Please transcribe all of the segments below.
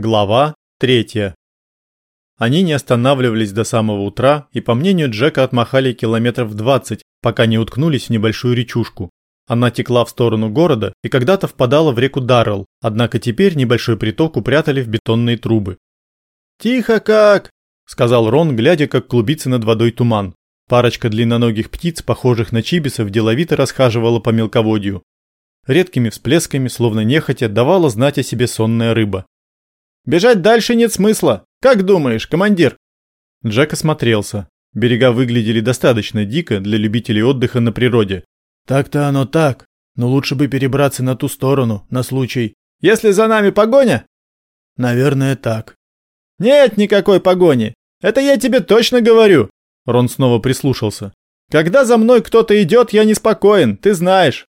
Глава 3. Они не останавливались до самого утра и, по мнению Джека, отмахали километров 20, пока не уткнулись в небольшую речушку. Она текла в сторону города и когда-то впадала в реку Даррелл, однако теперь небольшой приток упрятали в бетонные трубы. «Тихо как!» – сказал Рон, глядя, как клубится над водой туман. Парочка длинноногих птиц, похожих на чибисов, деловито расхаживала по мелководью. Редкими всплесками, словно нехотя, давала знать о себе сонная рыба. Бежать дальше нет смысла. Как думаешь, командир? Джек осмотрелся. Берега выглядели достаточно дико для любителей отдыха на природе. Так-то оно так, но лучше бы перебраться на ту сторону, на случай... Если за нами погоня? Наверное, так. Нет никакой погони. Это я тебе точно говорю. Рон снова прислушался. Когда за мной кто-то идет, я неспокоен, ты знаешь.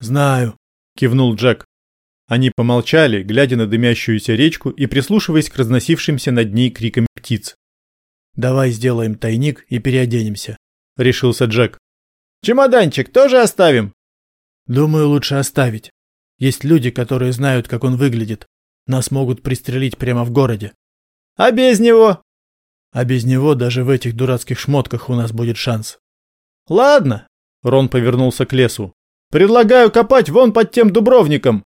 Знаю, кивнул Джек. Они помолчали, глядя на дымящуюся речку и прислушиваясь к разносившимся над ней крикам птиц. «Давай сделаем тайник и переоденемся», — решился Джек. «Чемоданчик тоже оставим?» «Думаю, лучше оставить. Есть люди, которые знают, как он выглядит. Нас могут пристрелить прямо в городе». «А без него?» «А без него даже в этих дурацких шмотках у нас будет шанс». «Ладно», — Рон повернулся к лесу. «Предлагаю копать вон под тем дубровником.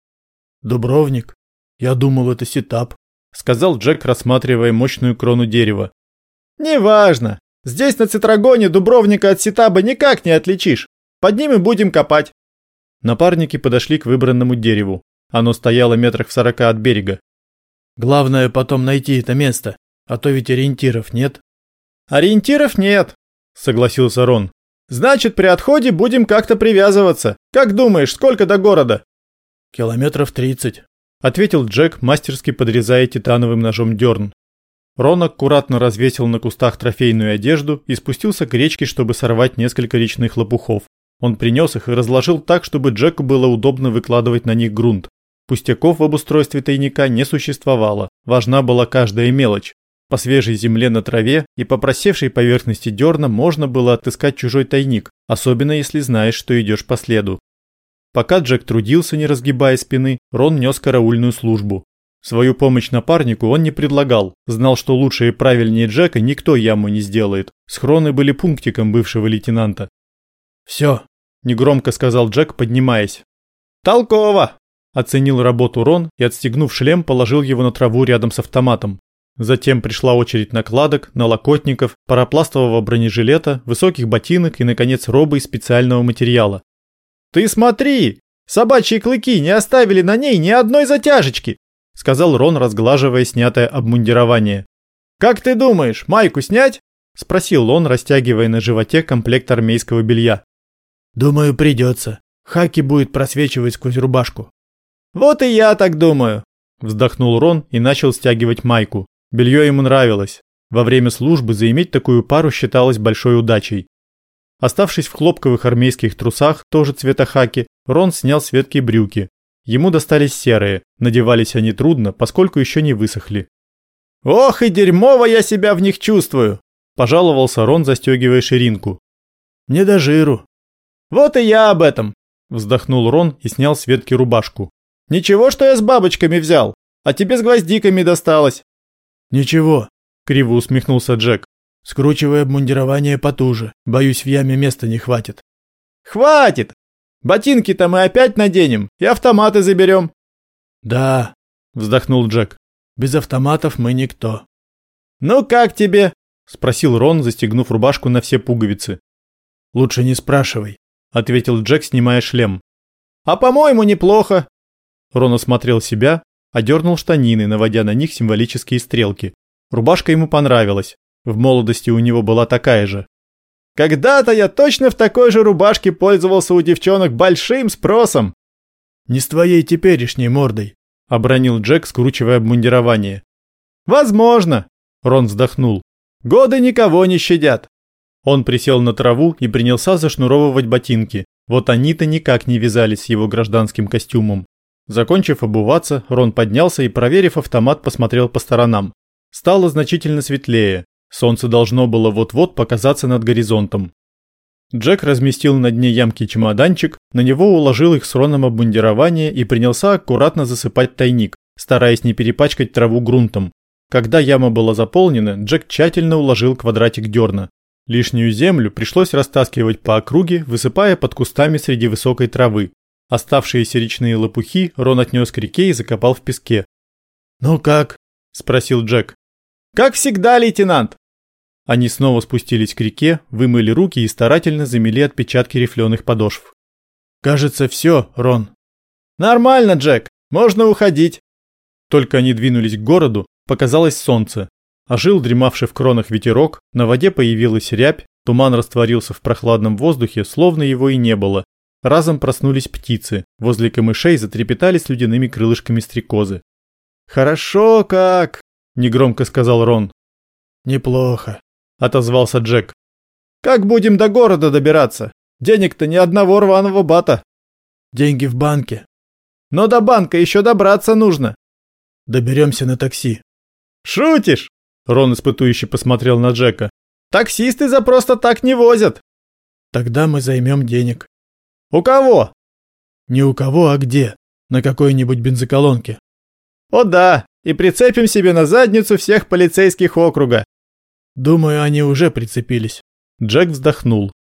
«Дубровник? Я думал, это сетап», — сказал Джек, рассматривая мощную крону дерева. «Неважно. Здесь на Цитрагоне дубровника от сетаба никак не отличишь. Под ним и будем копать». Напарники подошли к выбранному дереву. Оно стояло метрах в сорока от берега. «Главное потом найти это место, а то ведь ориентиров нет». «Ориентиров нет», — согласился Рон. «Значит, при отходе будем как-то привязываться. Как думаешь, сколько до города?» «Километров тридцать», — ответил Джек, мастерски подрезая титановым ножом дерн. Рон аккуратно развесил на кустах трофейную одежду и спустился к речке, чтобы сорвать несколько речных лопухов. Он принес их и разложил так, чтобы Джеку было удобно выкладывать на них грунт. Пустяков в обустройстве тайника не существовало, важна была каждая мелочь. По свежей земле на траве и по просевшей поверхности дерна можно было отыскать чужой тайник, особенно если знаешь, что идешь по следу. Пока Джек трудился, не разгибая спины, Рон нес караульную службу. Свою помощь напарнику он не предлагал, знал, что лучше и правильнее Джека никто яму не сделает. Схроны были пунктиком бывшего лейтенанта. «Все», – негромко сказал Джек, поднимаясь. «Толково!» – оценил работу Рон и, отстегнув шлем, положил его на траву рядом с автоматом. Затем пришла очередь накладок, налокотников, парапластового бронежилета, высоких ботинок и, наконец, робы из специального материала. «Ты смотри! Собачьи клыки не оставили на ней ни одной затяжечки!» — сказал Рон, разглаживая снятое обмундирование. «Как ты думаешь, майку снять?» — спросил он, растягивая на животе комплект армейского белья. «Думаю, придется. Хаки будет просвечивать сквозь рубашку». «Вот и я так думаю», — вздохнул Рон и начал стягивать майку. Белье ему нравилось. Во время службы заиметь такую пару считалось большой удачей. Оставшись в хлопковых армейских трусах, тоже цвета хаки, Рон снял с ветки брюки. Ему достались серые, надевались они трудно, поскольку еще не высохли. «Ох и дерьмово я себя в них чувствую!» – пожаловался Рон, застегивая ширинку. «Не до жиру». «Вот и я об этом!» – вздохнул Рон и снял с ветки рубашку. «Ничего, что я с бабочками взял, а тебе с гвоздиками досталось». «Ничего», – криво усмехнулся Джек. Скручивай обмундирование потуже. Боюсь, в яме места не хватит. Хватит! Ботинки-то мы опять наденем и автоматы заберем. Да, вздохнул Джек. Без автоматов мы никто. Ну как тебе? Спросил Рон, застегнув рубашку на все пуговицы. Лучше не спрашивай, ответил Джек, снимая шлем. А по-моему, неплохо. Рон осмотрел себя, одернул штанины, наводя на них символические стрелки. Рубашка ему понравилась, в молодости у него была такая же. Когда-то я точно в такой же рубашке пользовался у девчонок большим спросом. Не с твоей теперешней мордой, обронил Джек, скручивая обмундирование. Возможно, Рон вздохнул. Годы никого не щадят. Он присел на траву и принялся зашнуровывать ботинки. Вот они-то никак не вязались с его гражданским костюмом. Закончив обуваться, Рон поднялся и, проверив автомат, посмотрел по сторонам. Стало значительно светлее. Солнце должно было вот-вот показаться над горизонтом. Джек разместил на дне ямки чемоданчик, на него уложил их с Роном обмундирование и принялся аккуратно засыпать тайник, стараясь не перепачкать траву грунтом. Когда яма была заполнена, Джек тщательно уложил квадратик дерна. Лишнюю землю пришлось растаскивать по округе, высыпая под кустами среди высокой травы. Оставшиеся речные лопухи Рон отнес к реке и закопал в песке. «Ну как?» – спросил Джек. «Как всегда, лейтенант!» Они снова спустились к реке, вымыли руки и старательно замели отпечатки рифленых подошв. «Кажется, все, Рон». «Нормально, Джек, можно уходить». Только они двинулись к городу, показалось солнце. Ожил дремавший в кронах ветерок, на воде появилась рябь, туман растворился в прохладном воздухе, словно его и не было. Разом проснулись птицы, возле камышей затрепетали с ледяными крылышками стрекозы. «Хорошо как!» – негромко сказал Рон. «Неплохо», – отозвался Джек. «Как будем до города добираться? Денег-то ни одного рваного бата». «Деньги в банке». «Но до банка еще добраться нужно». «Доберемся на такси». «Шутишь?» – Рон испытующе посмотрел на Джека. «Таксисты за просто так не возят». «Тогда мы займем денег». «У кого?» «Не у кого, а где? На какой-нибудь бензоколонке». О да, и прицепим себе на задницу всех полицейских округа. Думаю, они уже прицепились. Джек вздохнул.